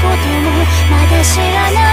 こともまだ知らない